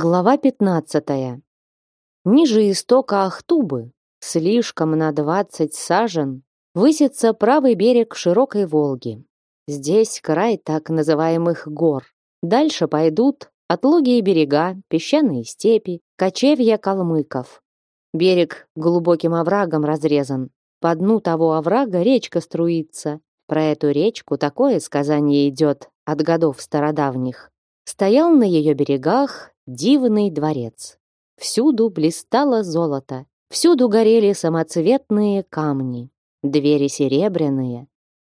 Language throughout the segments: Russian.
Глава 15. Ниже истока Ахтубы, слишком на 20 сажен, высится правый берег широкой Волги. Здесь край так называемых гор. Дальше пойдут отлогие берега, песчаные степи, кочевья калмыков. Берег глубоким оврагом разрезан. По дну того оврага речка струится. Про эту речку такое сказание идет от годов стародавних. Стоял на ее берегах дивный дворец. Всюду блистало золото, всюду горели самоцветные камни, двери серебряные,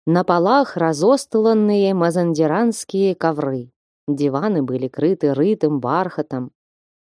на полах разостланные мазандиранские ковры. Диваны были крыты рытым бархатом,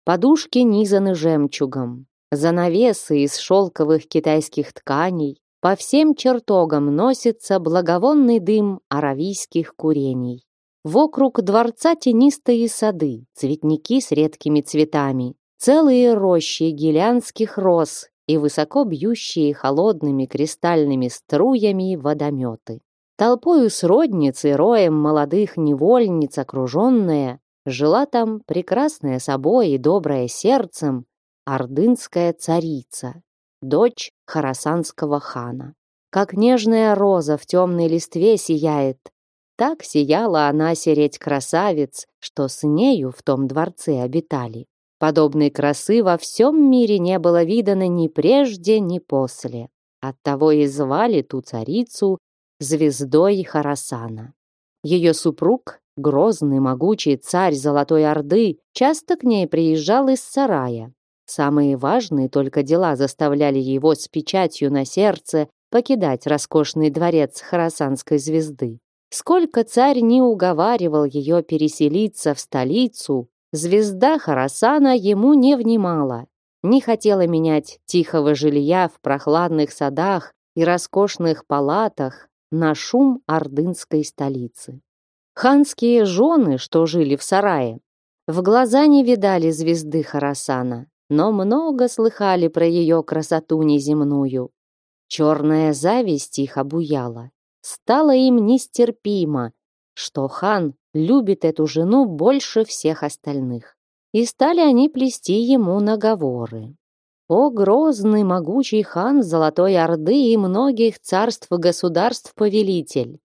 подушки низаны жемчугом, занавесы из шелковых китайских тканей, по всем чертогам носится благовонный дым аравийских курений. Вокруг дворца тенистые сады, цветники с редкими цветами, целые рощи гелянских роз и высоко бьющие холодными кристальными струями водометы. Толпою сродниц и роем молодых невольниц окруженная, жила там прекрасная собой и добрая сердцем ордынская царица, дочь харасанского хана. Как нежная роза в темной листве сияет, так сияла она сереть красавиц, что с нею в том дворце обитали. Подобной красы во всем мире не было видано ни прежде, ни после. Оттого и звали ту царицу звездой Харасана. Ее супруг, грозный могучий царь Золотой Орды, часто к ней приезжал из сарая. Самые важные только дела заставляли его с печатью на сердце покидать роскошный дворец Харасанской звезды. Сколько царь не уговаривал ее переселиться в столицу, звезда Харасана ему не внимала, не хотела менять тихого жилья в прохладных садах и роскошных палатах на шум ордынской столицы. Ханские жены, что жили в сарае, в глаза не видали звезды Харасана, но много слыхали про ее красоту неземную. Черная зависть их обуяла. Стало им нестерпимо, что хан любит эту жену больше всех остальных. И стали они плести ему наговоры. О, грозный, могучий хан Золотой Орды и многих царств и государств повелитель!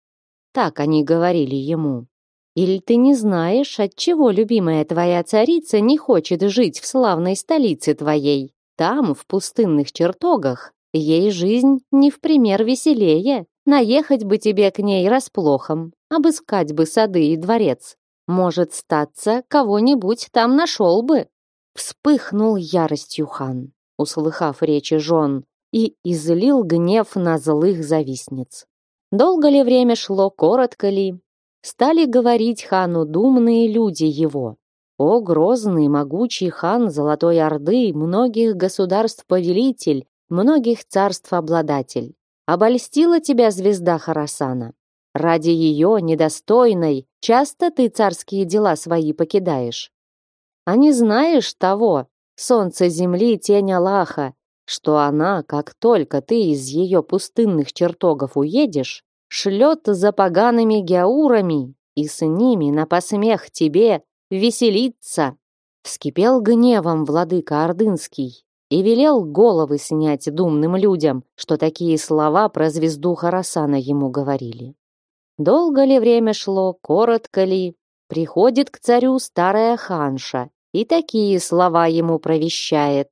Так они говорили ему. Или ты не знаешь, отчего любимая твоя царица не хочет жить в славной столице твоей? Там, в пустынных чертогах, ей жизнь не в пример веселее, Наехать бы тебе к ней расплохом, обыскать бы сады и дворец. Может, статься, кого-нибудь там нашел бы. Вспыхнул яростью хан, услыхав речи жен, и излил гнев на злых завистниц. Долго ли время шло, коротко ли? Стали говорить хану думные люди его. О, грозный, могучий хан Золотой Орды, многих государств повелитель, многих царств обладатель. Обольстила тебя звезда Харасана. Ради ее, недостойной, часто ты царские дела свои покидаешь. А не знаешь того, солнце земли, тень Аллаха, что она, как только ты из ее пустынных чертогов уедешь, шлет за погаными геаурами и с ними на посмех тебе веселиться. Вскипел гневом владыка Ордынский и велел головы снять думным людям, что такие слова про звезду Харасана ему говорили. Долго ли время шло, коротко ли, приходит к царю старая ханша и такие слова ему провещает.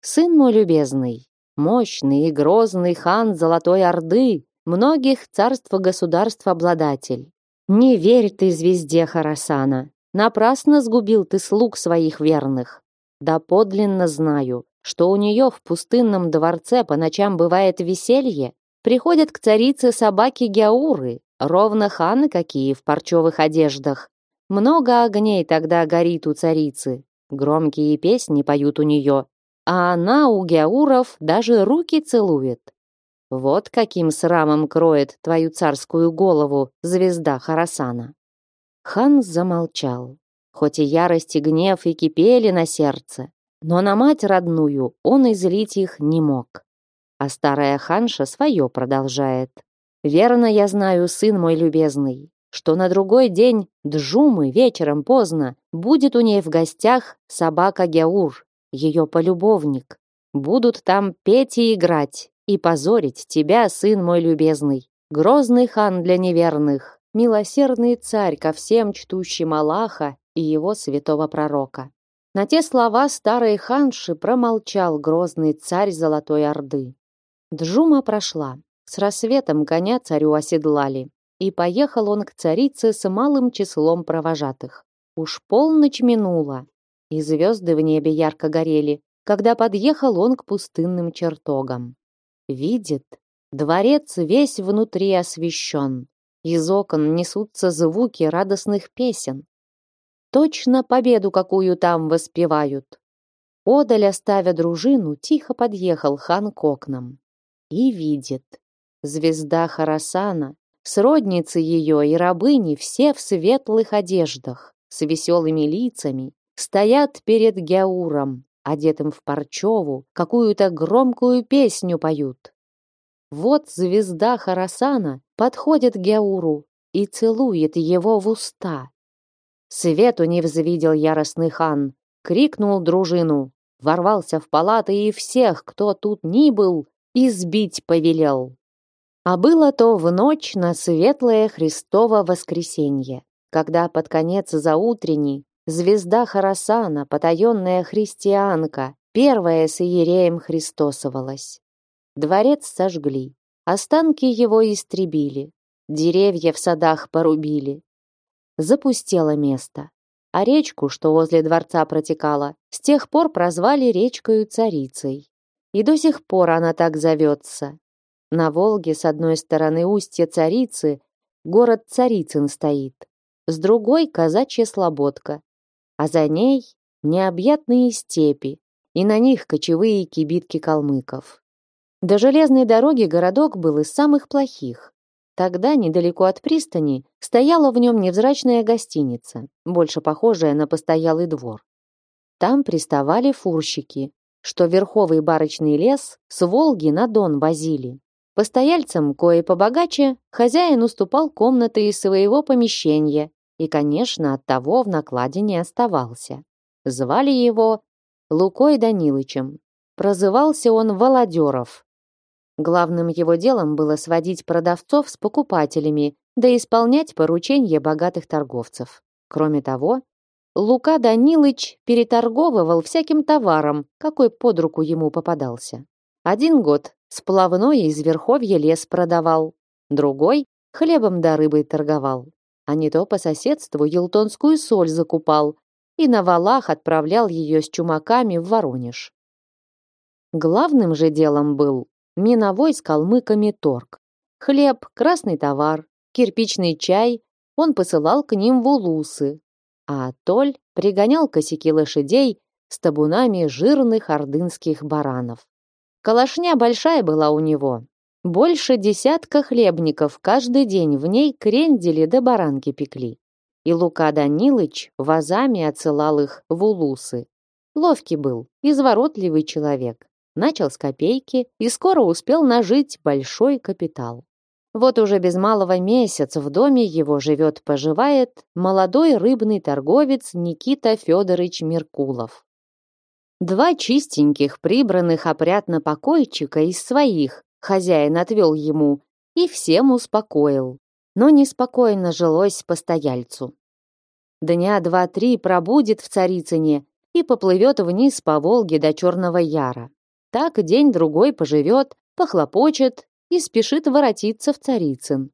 «Сын мой любезный, мощный и грозный хан Золотой Орды, многих царств и государств обладатель, не верь ты звезде Харасана, напрасно сгубил ты слуг своих верных. Да подлинно знаю, что у нее в пустынном дворце по ночам бывает веселье, приходят к царице собаки Гяуры, ровно ханы какие в парчевых одеждах. Много огней тогда горит у царицы, громкие песни поют у нее, а она у Гяуров даже руки целует. Вот каким срамом кроет твою царскую голову звезда Харасана. Хан замолчал, хоть и ярость и гнев и кипели на сердце, но на мать родную он излить их не мог. А старая ханша свое продолжает. «Верно я знаю, сын мой любезный, что на другой день Джумы вечером поздно будет у ней в гостях собака Геур, ее полюбовник. Будут там петь и играть, и позорить тебя, сын мой любезный, грозный хан для неверных, милосердный царь ко всем чтущим Аллаха и его святого пророка. На те слова старой ханши промолчал грозный царь Золотой Орды. Джума прошла. С рассветом коня царю оседлали. И поехал он к царице с малым числом провожатых. Уж полночь минула, и звезды в небе ярко горели, когда подъехал он к пустынным чертогам. Видит, дворец весь внутри освещен. Из окон несутся звуки радостных песен. Точно победу какую там воспевают. Одаль, оставя дружину, тихо подъехал хан к окнам. И видит. Звезда Харасана, сродницы ее и рабыни все в светлых одеждах, с веселыми лицами, стоят перед Геауром, одетым в парчеву, какую-то громкую песню поют. Вот звезда Харасана подходит к Геауру и целует его в уста. Свету не взвидел яростный хан, крикнул дружину, ворвался в палаты и всех, кто тут ни был, избить повелел. А было то в ночь на светлое Христово воскресенье, когда под конец заутренней звезда Харасана, потаенная христианка, первая с Иереем Христосовалась. Дворец сожгли, останки его истребили, деревья в садах порубили, запустело место. А речку, что возле дворца протекала, с тех пор прозвали речкою Царицей. И до сих пор она так зовется. На Волге с одной стороны устья Царицы город Царицын стоит, с другой казачья слободка, а за ней необъятные степи, и на них кочевые кибитки калмыков. До железной дороги городок был из самых плохих. Тогда, недалеко от пристани, стояла в нем невзрачная гостиница, больше похожая на постоялый двор. Там приставали фурщики, что верховый барочный лес с Волги на Дон возили. Постояльцам, кое побогаче, хозяин уступал комнаты из своего помещения и, конечно, от того в накладе не оставался. Звали его Лукой Данилычем. Прозывался он Володеров, Главным его делом было сводить продавцов с покупателями, да исполнять поручения богатых торговцев. Кроме того, Лука Данилыч переторговывал всяким товаром, какой под руку ему попадался. Один год сплавной из верховья лес продавал, другой хлебом да рыбой торговал, а не то по соседству елтонскую соль закупал и на валах отправлял ее с чумаками в Воронеж. Главным же делом был миновой с калмыками торг. Хлеб, красный товар, кирпичный чай он посылал к ним в улусы, а Толь пригонял косяки лошадей с табунами жирных ордынских баранов. Калашня большая была у него. Больше десятка хлебников каждый день в ней крендели да баранки пекли. И Лука Данилыч вазами отсылал их в улусы. Ловкий был, изворотливый человек начал с копейки и скоро успел нажить большой капитал. Вот уже без малого месяца в доме его живет-поживает молодой рыбный торговец Никита Федорович Меркулов. Два чистеньких, прибранных опрятно покойчика из своих хозяин отвел ему и всем успокоил. Но неспокойно жилось постояльцу. Дня два-три пробудет в Царицыне и поплывет вниз по Волге до Черного Яра. Так день-другой поживет, похлопочет и спешит воротиться в Царицын.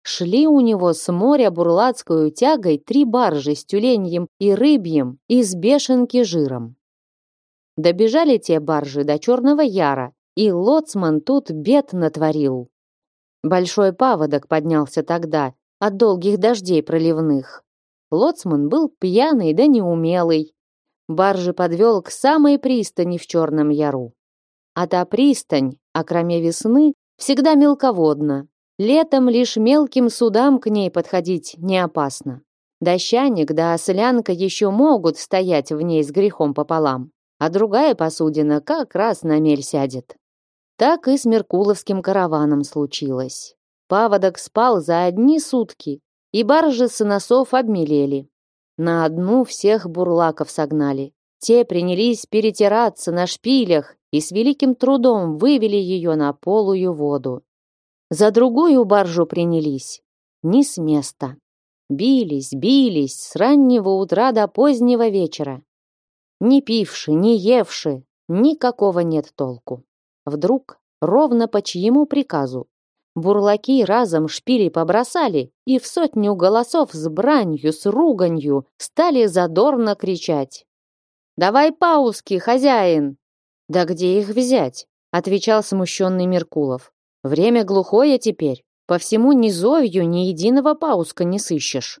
Шли у него с моря бурлацкую тягой три баржи с тюленьем и рыбьем и с бешенки жиром. Добежали те баржи до Черного Яра, и лоцман тут бед натворил. Большой паводок поднялся тогда от долгих дождей проливных. Лоцман был пьяный да неумелый. Баржи подвел к самой пристани в Черном Яру. А та пристань, окроме весны, всегда мелководна. Летом лишь мелким судам к ней подходить не опасно. Дощаник да ослянка еще могут стоять в ней с грехом пополам, а другая посудина как раз на мель сядет. Так и с Меркуловским караваном случилось. Паводок спал за одни сутки, и баржи с носов обмелели. На одну всех бурлаков согнали. Те принялись перетираться на шпилях и с великим трудом вывели ее на полую воду. За другую баржу принялись. Ни с места. Бились, бились с раннего утра до позднего вечера. Ни пивши, ни евши, никакого нет толку. Вдруг, ровно по чьему приказу, бурлаки разом шпили побросали и в сотню голосов с бранью, с руганью стали задорно кричать. «Давай пауски, хозяин!» «Да где их взять?» — отвечал смущенный Меркулов. «Время глухое теперь. По всему низовью ни единого пауска не сыщешь.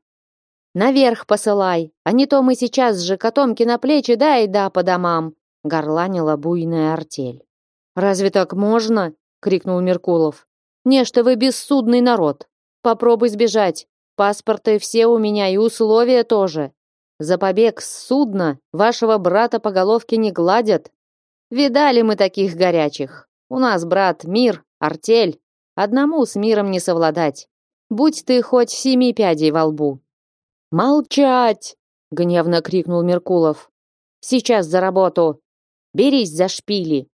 Наверх посылай, а не то мы сейчас же котомки на плечи да и да по домам, горланила буйная артель. Разве так можно? крикнул Меркулов. Не, что вы бессудный народ. Попробуй сбежать. Паспорты все у меня и условия тоже. За побег с судна вашего брата по головке не гладят. Видали мы таких горячих. У нас, брат, мир, артель, Одному с миром не совладать. Будь ты хоть семи пядей во лбу. Молчать! гневно крикнул Меркулов. Сейчас за работу. Берись за шпили.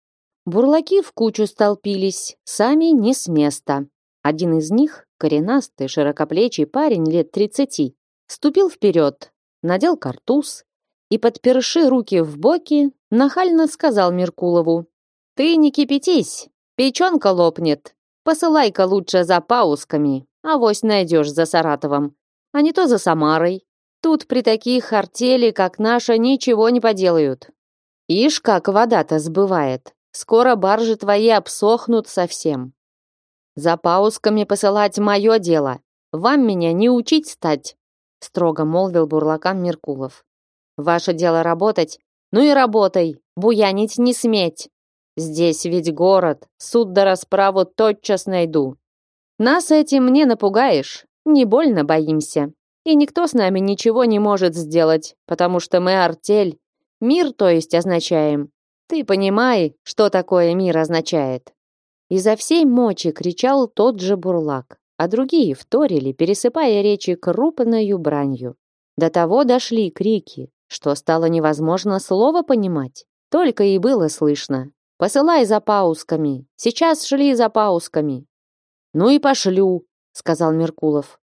Бурлаки в кучу столпились, сами не с места. Один из них, коренастый, широкоплечий парень лет тридцати, ступил вперед, надел картуз и, подперши руки в боки, нахально сказал Меркулову. «Ты не кипятись, печенка лопнет, Посылай-ка лучше за паусками, а вось найдешь за Саратовом, а не то за Самарой. Тут при таких артели, как наша, ничего не поделают. Ишь, как вода-то сбывает. Скоро баржи твои обсохнут совсем. За паусками посылать мое дело. Вам меня не учить стать, строго молвил бурлакам Меркулов. Ваше дело работать, ну и работай, буянить не сметь. Здесь ведь город, суд да расправу тотчас найду. Нас этим не напугаешь, не больно боимся. И никто с нами ничего не может сделать, потому что мы артель. Мир, то есть, означаем. Ты понимай, что такое мир означает. Изо всей мочи кричал тот же бурлак, а другие вторили, пересыпая речи крупною бранью. До того дошли крики, что стало невозможно слова понимать. Только и было слышно. Посылай за паусками. Сейчас шли за паусками. Ну и пошлю, сказал Меркулов.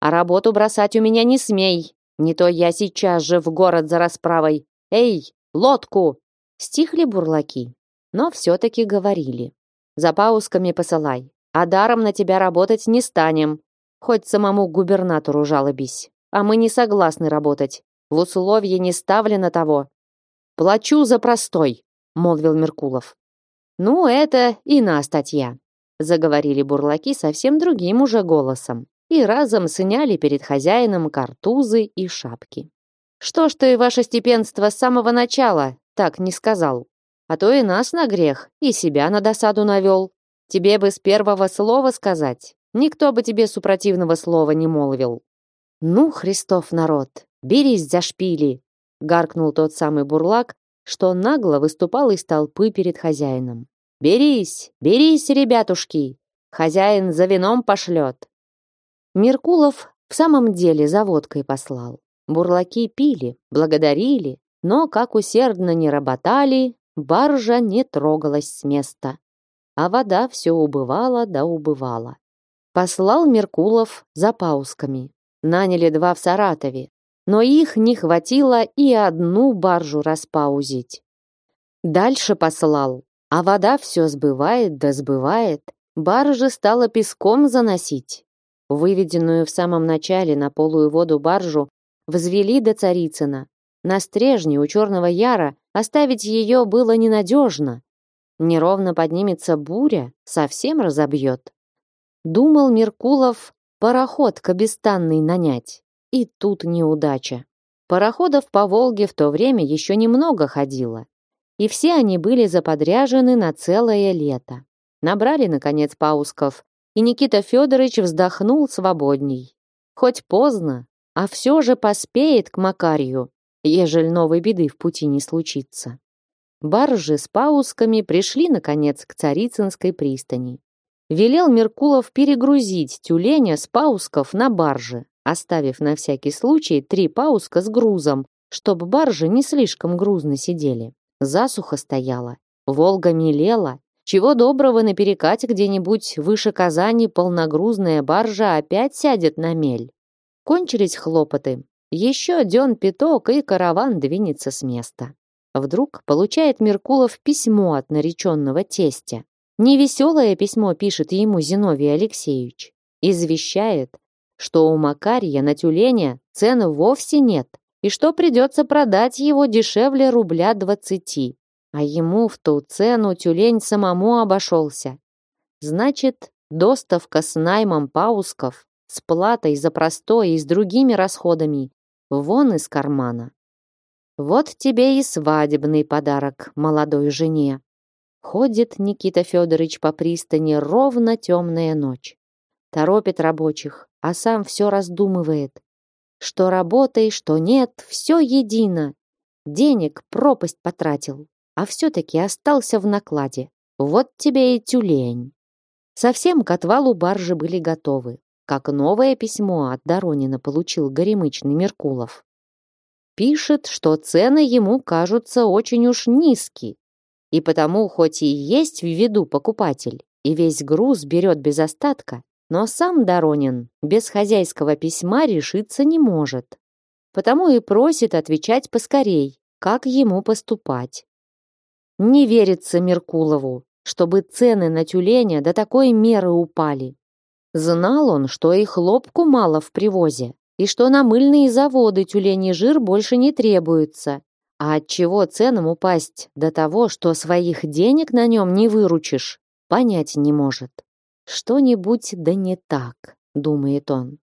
А работу бросать у меня не смей. Не то я сейчас же в город за расправой. Эй, лодку! Стихли бурлаки, но все-таки говорили. За паусками посылай, а даром на тебя работать не станем. Хоть самому губернатору жалобись. А мы не согласны работать. В условии не ставлено того. Плачу за простой молвил Меркулов. Ну, это иная статья, заговорили бурлаки совсем другим уже голосом и разом сняли перед хозяином картузы и шапки. Что ж ты, ваше степенство, с самого начала так не сказал? А то и нас на грех, и себя на досаду навел. Тебе бы с первого слова сказать, никто бы тебе супротивного слова не молвил. Ну, Христов народ, берись за шпили, гаркнул тот самый бурлак, что нагло выступал из толпы перед хозяином. «Берись, берись, ребятушки! Хозяин за вином пошлет!» Меркулов в самом деле за водкой послал. Бурлаки пили, благодарили, но, как усердно не работали, баржа не трогалась с места. А вода все убывала да убывала. Послал Меркулов за паусками. Наняли два в Саратове, но их не хватило и одну баржу распаузить. Дальше послал, а вода все сбывает да сбывает. Баржа стала песком заносить. Выведенную в самом начале на полую воду баржу взвели до Царицына. На стрежне у Черного Яра оставить ее было ненадежно. Неровно поднимется буря, совсем разобьет. Думал Меркулов пароход кабестанный нанять. И тут неудача. Пароходов по Волге в то время еще немного ходило. И все они были заподряжены на целое лето. Набрали, наконец, паусков, и Никита Федорович вздохнул свободней. Хоть поздно, а все же поспеет к Макарию, ежель новой беды в пути не случится. Баржи с паусками пришли, наконец, к Царицынской пристани. Велел Меркулов перегрузить тюленя с паусков на баржи, оставив на всякий случай три пауска с грузом, чтобы баржи не слишком грузно сидели. Засуха стояла, Волга мелела, чего доброго на перекате где-нибудь выше Казани полногрузная баржа опять сядет на мель. Кончились хлопоты. Еще дён пяток, и караван двинется с места. Вдруг получает Меркулов письмо от нареченного тестя. Невеселое письмо пишет ему Зиновий Алексеевич. Извещает, что у Макария на тюленя цены вовсе нет, и что придется продать его дешевле рубля двадцати. А ему в ту цену тюлень самому обошелся. Значит, доставка с наймом паусков, с платой за простой и с другими расходами, вон из кармана. Вот тебе и свадебный подарок молодой жене. Ходит Никита Федорович по пристани ровно темная ночь. Торопит рабочих, а сам все раздумывает. Что работай, что нет, все едино. Денег пропасть потратил, а все-таки остался в накладе. Вот тебе и тюлень. Совсем к отвалу баржи были готовы, как новое письмо от Доронина получил горемычный Меркулов. Пишет, что цены ему кажутся очень уж низкие, и потому хоть и есть в виду покупатель, и весь груз берет без остатка, но сам Доронин без хозяйского письма решиться не может. Потому и просит отвечать поскорей, как ему поступать. Не верится Меркулову, чтобы цены на тюленя до такой меры упали. Знал он, что и хлопку мало в привозе, и что на мыльные заводы тюленей жир больше не требуется. А от чего ценам упасть до того, что своих денег на нем не выручишь, понять не может. Что-нибудь да не так, думает он.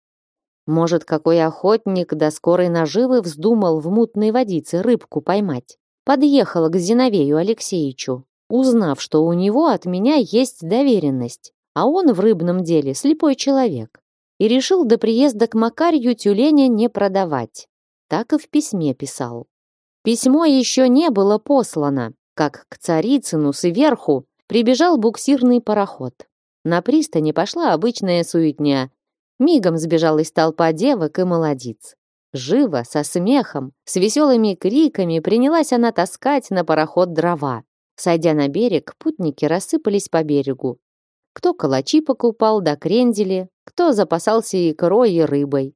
Может, какой охотник до скорой наживы вздумал в мутной водице рыбку поймать. Подъехал к Зиновею Алексеевичу, узнав, что у него от меня есть доверенность, а он в рыбном деле слепой человек и решил до приезда к Макарью тюленя не продавать. Так и в письме писал. Письмо еще не было послано, как к Царицыну сверху прибежал буксирный пароход. На пристани пошла обычная суетня. Мигом сбежалась толпа девок и молодиц. Живо, со смехом, с веселыми криками принялась она таскать на пароход дрова. Сойдя на берег, путники рассыпались по берегу. Кто калачи покупал да крендели, кто запасался икрой и рыбой,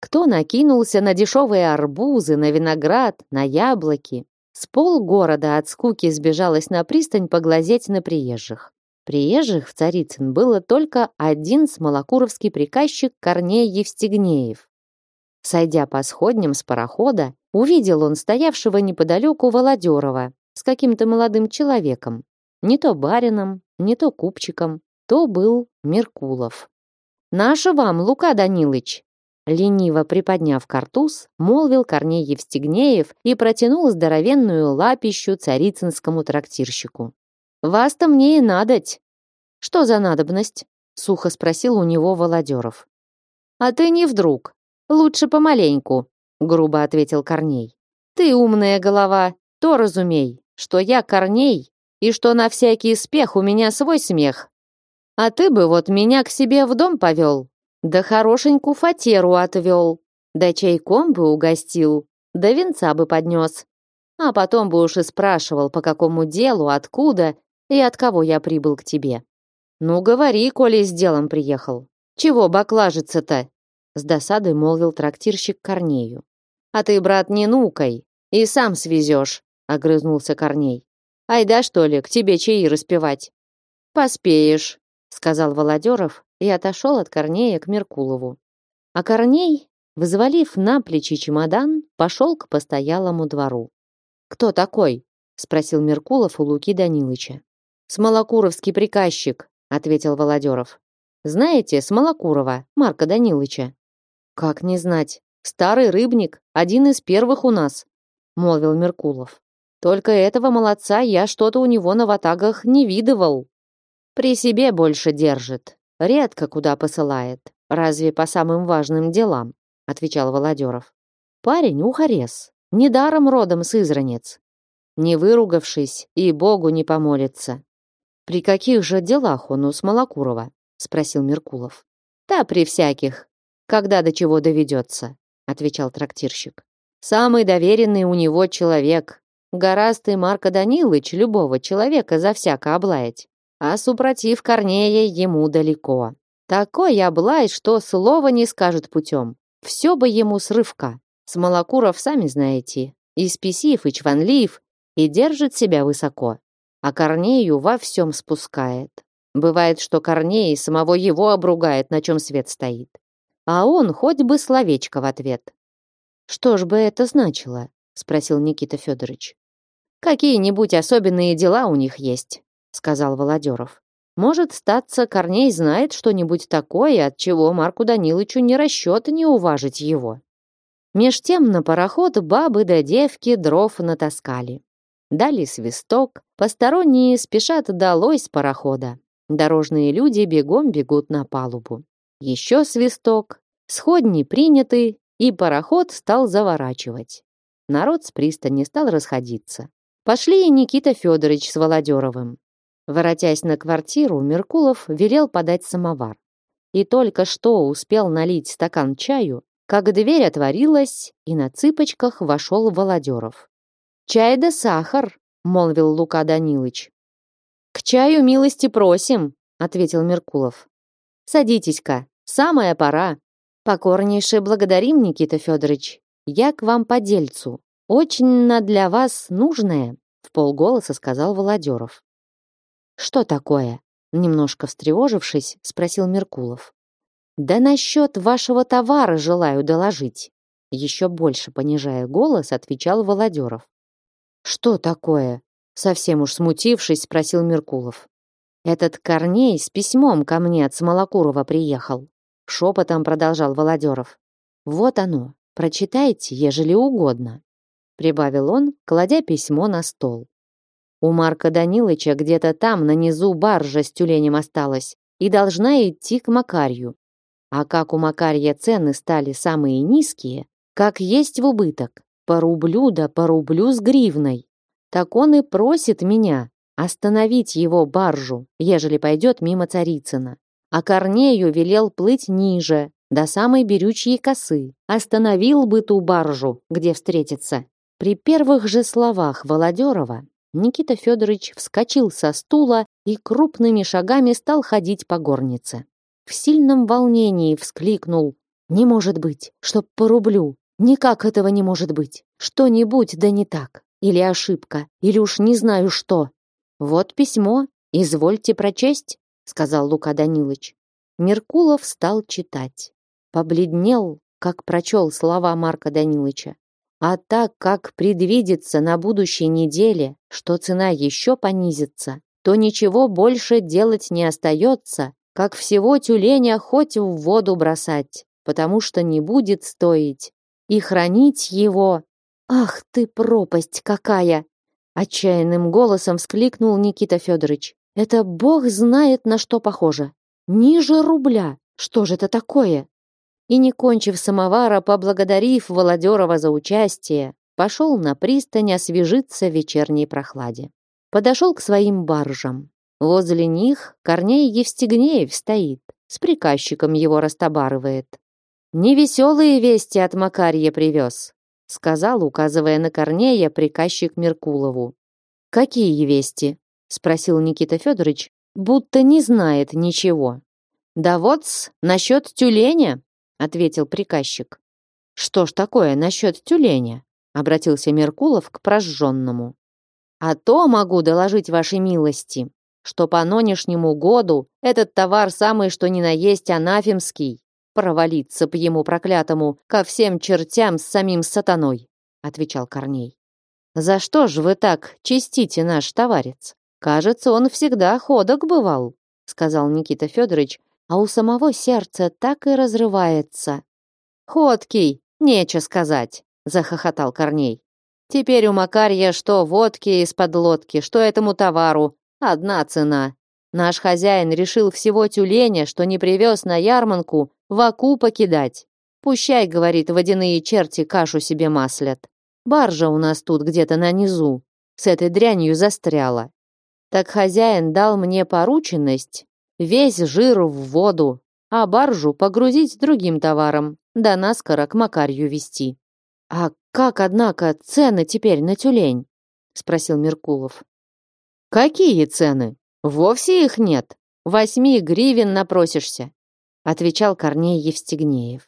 кто накинулся на дешевые арбузы, на виноград, на яблоки. С полгорода от скуки сбежалась на пристань поглазеть на приезжих. Приезжих в Царицын было только один смолокуровский приказчик Корней Евстигнеев. Сойдя по сходням с парохода, увидел он стоявшего неподалеку Володерова с каким-то молодым человеком. Не то барином, не то купчиком, то был Меркулов. «Наша вам, Лука Данилыч!» Лениво приподняв картуз, молвил Корней Евстигнеев и протянул здоровенную лапищу царицынскому трактирщику. «Вас-то мне и надоть!» «Что за надобность?» — сухо спросил у него Володеров. «А ты не вдруг. Лучше помаленьку», — грубо ответил Корней. «Ты умная голова, то разумей, что я Корней, и что на всякий спех у меня свой смех, а ты бы вот меня к себе в дом повел, да хорошенькую фатеру отвел, да чайком бы угостил, да венца бы поднес. А потом бы уж и спрашивал, по какому делу, откуда и от кого я прибыл к тебе. Ну, говори, коли с делом приехал. Чего баклажиться-то? С досадой молвил трактирщик Корнею. А ты, брат, не нукай, и сам свезешь, огрызнулся Корней. Айда, что ли, к тебе чаи распевать? Поспеешь, сказал Володеров и отошел от Корнея к Меркулову. А Корней, взвалив на плечи чемодан, пошел к постоялому двору. «Кто такой?» — спросил Меркулов у Луки Данилыча. «Смолокуровский приказчик», — ответил Володеров. «Знаете Смолокурова, Марка Данилыча?» «Как не знать? Старый рыбник, один из первых у нас», — молвил Меркулов. «Только этого молодца я что-то у него на ватагах не видывал». При себе больше держит, редко куда посылает. Разве по самым важным делам, отвечал Володеров. Парень ухарес, недаром родом с Изранец. Не выругавшись, и Богу не помолится. При каких же делах он у Смолокурова? спросил Меркулов. Да при всяких. когда до чего доведется, отвечал трактирщик. Самый доверенный у него человек. Гораст и Марко Данилыч любого человека за всяко облаять. А супротив Корнея ему далеко. Такой облай, что слова не скажет путем. Все бы ему с рывка. Смолокуров, сами знаете, и спесив, и чванлив, и держит себя высоко. А Корнею во всем спускает. Бывает, что Корней самого его обругает, на чем свет стоит. А он хоть бы словечко в ответ. «Что ж бы это значило?» — спросил Никита Федорович. «Какие-нибудь особенные дела у них есть», — сказал Володеров. «Может, статься, Корней знает что-нибудь такое, от чего Марку Данилычу не расчет не уважить его». Меж тем на пароход бабы да девки дров натаскали. Дали свисток, посторонние спешат долой с парохода. Дорожные люди бегом бегут на палубу. Еще свисток, сходни приняты, и пароход стал заворачивать. Народ с пристани стал расходиться. Пошли и Никита Федорович с Володеровым. Воротясь на квартиру, Меркулов велел подать самовар. И только что успел налить стакан чаю, как дверь отворилась, и на цыпочках вошел Володеров. «Чай да сахар», — молвил Лука Данилыч. «К чаю милости просим», — ответил Меркулов. «Садитесь-ка, самая пора». «Покорнейше благодарим, Никита Федорович. Я к вам по дельцу. Очень на для вас нужное», — в полголоса сказал Володеров. «Что такое?» — немножко встревожившись, спросил Меркулов. «Да насчет вашего товара желаю доложить», — еще больше понижая голос, отвечал Володеров. «Что такое?» — совсем уж смутившись, спросил Меркулов. «Этот Корней с письмом ко мне от Смолокурова приехал шепотом продолжал Володеров. Вот оно, прочитайте, ежели угодно, прибавил он, кладя письмо на стол. У Марка Данилыча где-то там на низу баржа с тюленем осталась и должна идти к Макарью. А как у Макарья цены стали самые низкие, как есть в убыток, по рублю да по рублю с гривной, так он и просит меня остановить его баржу, ежели пойдет мимо Царицына а Корнею велел плыть ниже, до самой берючьей косы. Остановил бы ту баржу, где встретиться. При первых же словах Володерова Никита Федорович вскочил со стула и крупными шагами стал ходить по горнице. В сильном волнении вскликнул «Не может быть, чтоб по рублю! Никак этого не может быть! Что-нибудь да не так! Или ошибка, или уж не знаю что! Вот письмо, извольте прочесть!» сказал Лука Данилович. Меркулов стал читать. Побледнел, как прочел слова Марка Данилыча. А так как предвидится на будущей неделе, что цена еще понизится, то ничего больше делать не остается, как всего тюленя хоть в воду бросать, потому что не будет стоить. И хранить его... Ах ты пропасть какая! Отчаянным голосом вскликнул Никита Федорович. Это бог знает, на что похоже. Ниже рубля. Что же это такое? И не кончив самовара, поблагодарив Володерова за участие, пошел на пристань освежиться в вечерней прохладе. Подошел к своим баржам. Возле них Корней Евстигнеев стоит, с приказчиком его растобарывает. «Невеселые вести от Макарья привез», сказал, указывая на Корнея, приказчик Меркулову. «Какие вести?» спросил Никита Федорович, будто не знает ничего. Да вот насчет тюленя, ответил приказчик. Что ж такое насчет тюленя? обратился Меркулов к прожженному. А то могу доложить вашей милости, что по нынешнему году этот товар самый что ни на есть анафемский, провалиться по ему проклятому ко всем чертям с самим сатаной, отвечал Корней. За что ж вы так чистите наш товарец? Кажется, он всегда ходок бывал, сказал Никита Федорович, а у самого сердце так и разрывается. Ходкий, нечего сказать, захохотал Корней. Теперь у Макарья что водки из-под лодки, что этому товару. Одна цена. Наш хозяин решил всего тюленя, что не привез на ярманку, в аку покидать. Пущай, говорит, водяные черти кашу себе маслят. Баржа у нас тут где-то на низу. С этой дрянью застряла. Так хозяин дал мне порученность весь жир в воду, а баржу погрузить другим товаром, да наскоро к Макарью вести. «А как, однако, цены теперь на тюлень?» — спросил Меркулов. «Какие цены? Вовсе их нет. Восьми гривен напросишься», — отвечал Корней Евстигнеев.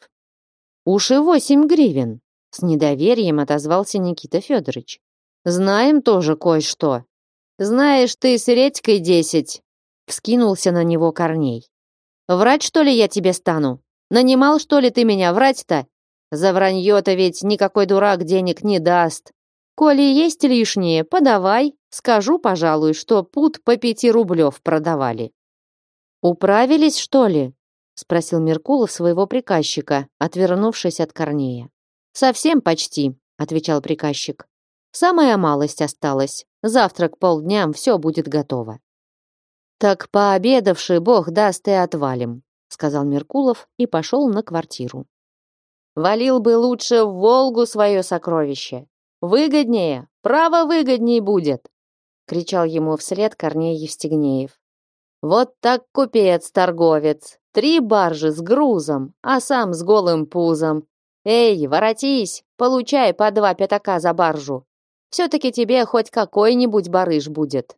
«Уж и восемь гривен», — с недоверием отозвался Никита Федорович. «Знаем тоже кое-что. Знаешь ты с редькой десять», — вскинулся на него Корней. «Врать, что ли, я тебе стану? Нанимал, что ли, ты меня врать-то? За вранье-то ведь никакой дурак денег не даст. Коли есть лишние, подавай. Скажу, пожалуй, что пут по пяти рублев продавали. Управились, что ли? Спросил Меркулов своего приказчика, отвернувшись от Корнея. Совсем почти, отвечал приказчик. Самая малость осталась. Завтра к полдням все будет готово. Так пообедавши, Бог даст и отвалим, сказал Меркулов и пошел на квартиру. Валил бы лучше в Волгу свое сокровище. Выгоднее, право выгодней будет, кричал ему вслед Корней Евстигнеев. Вот так купец-торговец, три баржи с грузом, а сам с голым пузом. Эй, воротись, получай по два пятака за баржу. Все-таки тебе хоть какой-нибудь барыш будет.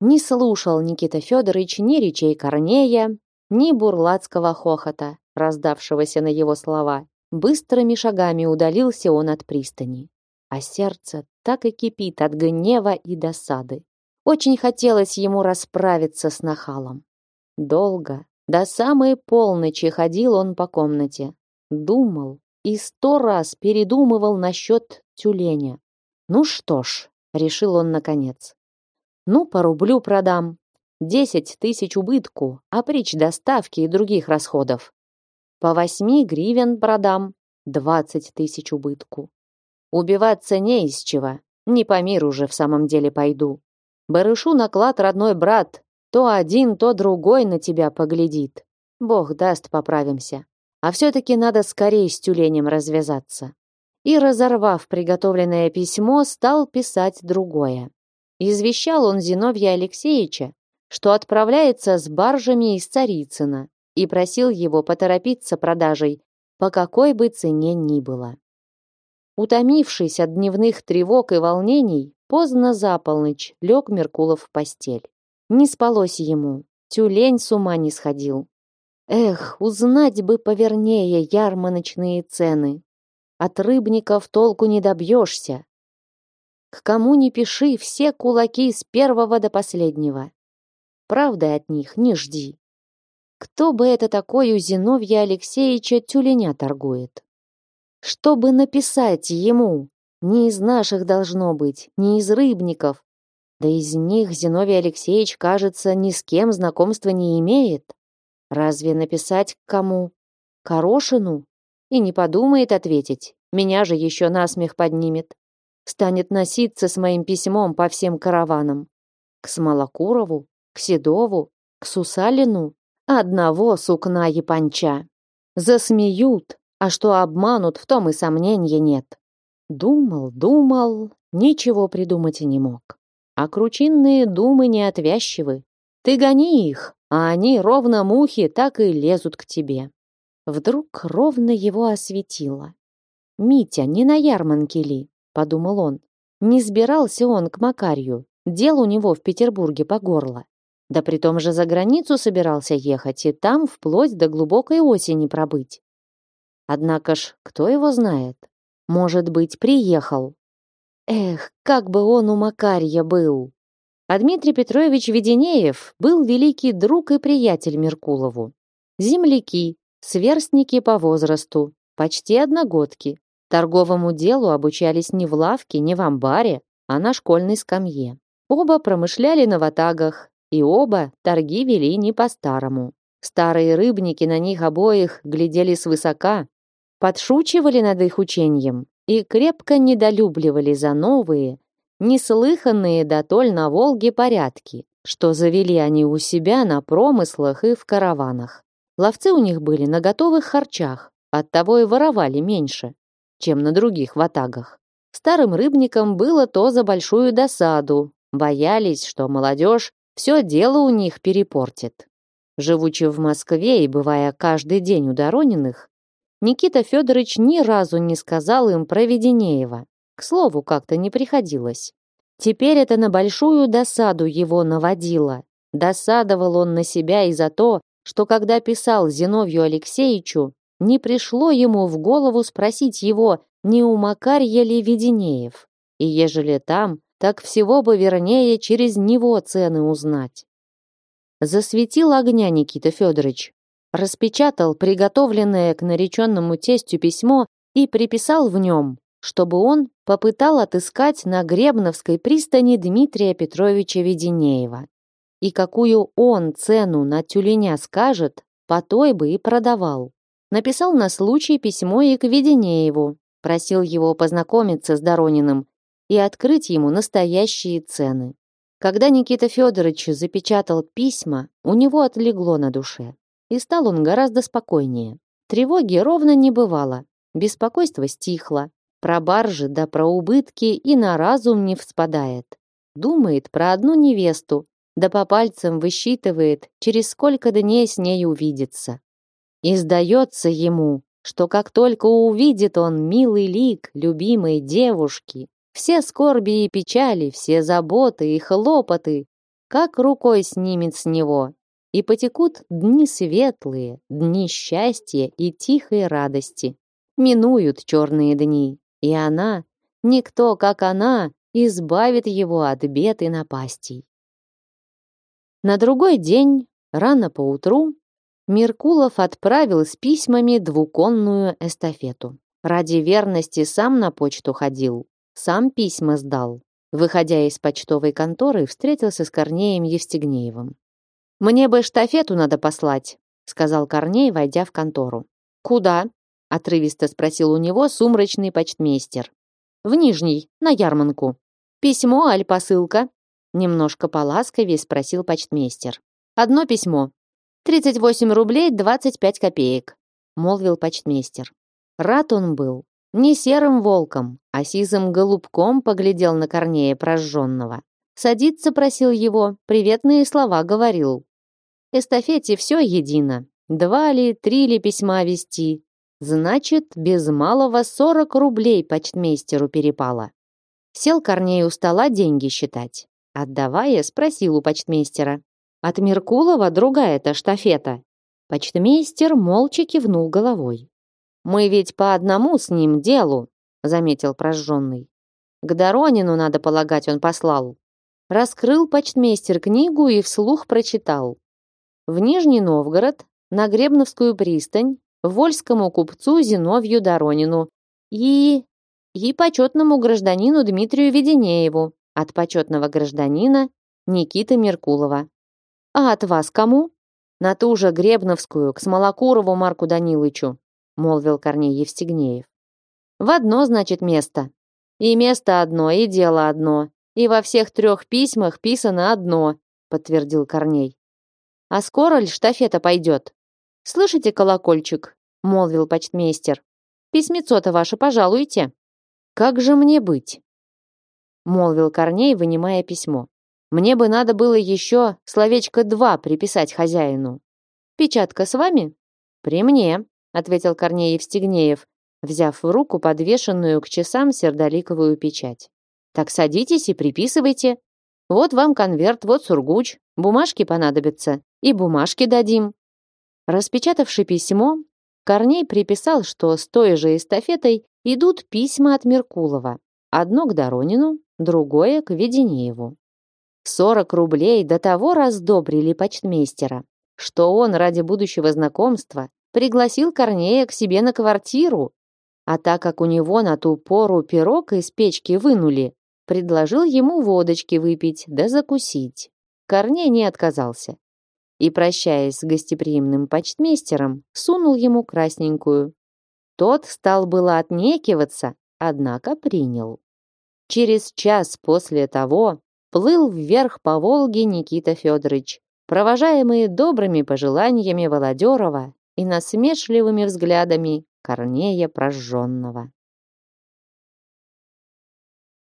Не слушал Никита Федорович ни речей Корнея, ни бурлацкого хохота, раздавшегося на его слова. Быстрыми шагами удалился он от пристани. А сердце так и кипит от гнева и досады. Очень хотелось ему расправиться с нахалом. Долго, до самой полночи ходил он по комнате. Думал и сто раз передумывал насчет тюленя. Ну что ж, решил он наконец. Ну, по рублю продам. Десять тысяч убытку, а прич доставки и других расходов. По восьми гривен продам, двадцать тысяч убытку. Убиваться не из чего, не по миру же в самом деле пойду. Барышу наклад родной брат, то один, то другой на тебя поглядит. Бог даст, поправимся. А все-таки надо скорее с тюленем развязаться. И, разорвав приготовленное письмо, стал писать другое. Извещал он Зиновья Алексеевича, что отправляется с баржами из Царицына, и просил его поторопиться продажей, по какой бы цене ни было. Утомившись от дневных тревог и волнений, поздно за полночь лег Меркулов в постель. Не спалось ему, тюлень с ума не сходил. Эх, узнать бы повернее ярмарочные цены. От рыбников толку не добьешься. К кому не пиши, все кулаки с первого до последнего. Правды от них не жди. Кто бы это такой у Зиновья Алексеевича тюленя торгует? Чтобы написать ему, не из наших должно быть, не из рыбников. Да из них Зиновий Алексеевич, кажется, ни с кем знакомства не имеет. Разве написать к кому? Корошину? И не подумает ответить. Меня же еще насмех поднимет. Станет носиться с моим письмом по всем караванам. К Смолокурову, к Седову, к Сусалину. Одного сукна японча. Засмеют, а что обманут, в том и сомнения нет. Думал, думал, ничего придумать и не мог. А кручинные думы не отвязчивы. Ты гони их, а они ровно мухи так и лезут к тебе. Вдруг ровно его осветило. «Митя, не на ярмарке ли?» — подумал он. Не сбирался он к Макарью. Дел у него в Петербурге по горло. Да при том же за границу собирался ехать и там вплоть до глубокой осени пробыть. Однако ж, кто его знает? Может быть, приехал. Эх, как бы он у Макарья был! А Дмитрий Петрович Веденеев был великий друг и приятель Меркулову. Земляки, сверстники по возрасту, почти одногодки. Торговому делу обучались не в лавке, не в амбаре, а на школьной скамье. Оба промышляли на ватагах, и оба торги вели не по-старому. Старые рыбники на них обоих глядели свысока, подшучивали над их учением и крепко недолюбливали за новые, неслыханные дотоль на Волге порядки, что завели они у себя на промыслах и в караванах. Ловцы у них были на готовых харчах, оттого и воровали меньше, чем на других ватагах. Старым рыбникам было то за большую досаду, боялись, что молодежь все дело у них перепортит. Живучи в Москве и бывая каждый день у Дорониных, Никита Федорович ни разу не сказал им про Веденеева. К слову, как-то не приходилось. Теперь это на большую досаду его наводило. Досадовал он на себя и за то, что когда писал Зиновью Алексеевичу, не пришло ему в голову спросить его, не у Макарья ли Веденеев. И ежели там, так всего бы вернее через него цены узнать. Засветил огня Никита Федорович, распечатал приготовленное к нареченному тестю письмо и приписал в нем, чтобы он попытал отыскать на Гребновской пристани Дмитрия Петровича Веденеева. И какую он цену на тюленя скажет, по той бы и продавал. Написал на случай письмо и к Веденееву, просил его познакомиться с Дорониным и открыть ему настоящие цены. Когда Никита Федорович запечатал письма, у него отлегло на душе. И стал он гораздо спокойнее. Тревоги ровно не бывало. Беспокойство стихло. Про баржи да про убытки и на разум не вспадает. Думает про одну невесту, да по пальцам высчитывает, через сколько дней с ней увидится. И сдается ему, что как только увидит он милый лик любимой девушки, все скорби и печали, все заботы и хлопоты, как рукой снимет с него, и потекут дни светлые, дни счастья и тихой радости. Минуют черные дни, и она, никто, как она, избавит его от бед и напастей. На другой день, рано поутру, Меркулов отправил с письмами двуконную эстафету. Ради верности сам на почту ходил, сам письма сдал. Выходя из почтовой конторы, встретился с Корнеем Евстигнеевым. «Мне бы штафету надо послать», — сказал Корней, войдя в контору. «Куда?» — отрывисто спросил у него сумрачный почтмейстер. «В Нижний, на ярманку». «Письмо, аль посылка?» Немножко поласковее спросил почтмейстер. «Одно письмо. 38 рублей 25 копеек», — молвил почтмейстер. Рад он был. Не серым волком, а сизым голубком поглядел на Корнея прожженного. Садиться просил его, приветные слова говорил. Эстафете все едино. Два ли, три ли письма вести. Значит, без малого сорок рублей почтмейстеру перепало. Сел Корней у стола деньги считать. Отдавая, спросил у почтмейстера. «От Меркулова другая-то штафета». Почтмейстер молча кивнул головой. «Мы ведь по одному с ним делу», — заметил прожженный. «К Доронину, надо полагать, он послал». Раскрыл почтмейстер книгу и вслух прочитал. В Нижний Новгород, на Гребновскую пристань, вольскому купцу Зиновью Доронину и... и почетному гражданину Дмитрию Веденееву от почетного гражданина Никиты Меркулова. А от вас кому? На ту же Гребновскую, к Смолокурову Марку Данилычу, молвил Корней Евстигнеев. В одно, значит, место. И место одно, и дело одно. И во всех трех письмах писано одно, подтвердил Корней. А скоро ли штафета пойдет? Слышите колокольчик? молвил почтмейстер. Письмецо-то ваше пожалуйте. Как же мне быть? молвил Корней, вынимая письмо. Мне бы надо было еще словечко два приписать хозяину. Печатка с вами? При мне, ответил Корней Евстигнеев, взяв в руку подвешенную к часам сердоликовую печать. Так садитесь и приписывайте. Вот вам конверт, вот сургуч, бумажки понадобятся, и бумажки дадим. Распечатавши письмо, Корней приписал, что с той же эстафетой идут письма от Меркулова. Одно к Доронину, другое к Веденееву. Сорок рублей до того раздобрили почтмейстера, что он ради будущего знакомства пригласил Корнея к себе на квартиру, а так как у него на ту пору пирог из печки вынули, предложил ему водочки выпить да закусить. Корней не отказался. И, прощаясь с гостеприимным почтмейстером, сунул ему красненькую. Тот стал было отнекиваться, однако принял. Через час после того плыл вверх по Волге Никита Федорович, провожаемый добрыми пожеланиями Володерова и насмешливыми взглядами Корнея Прожженного.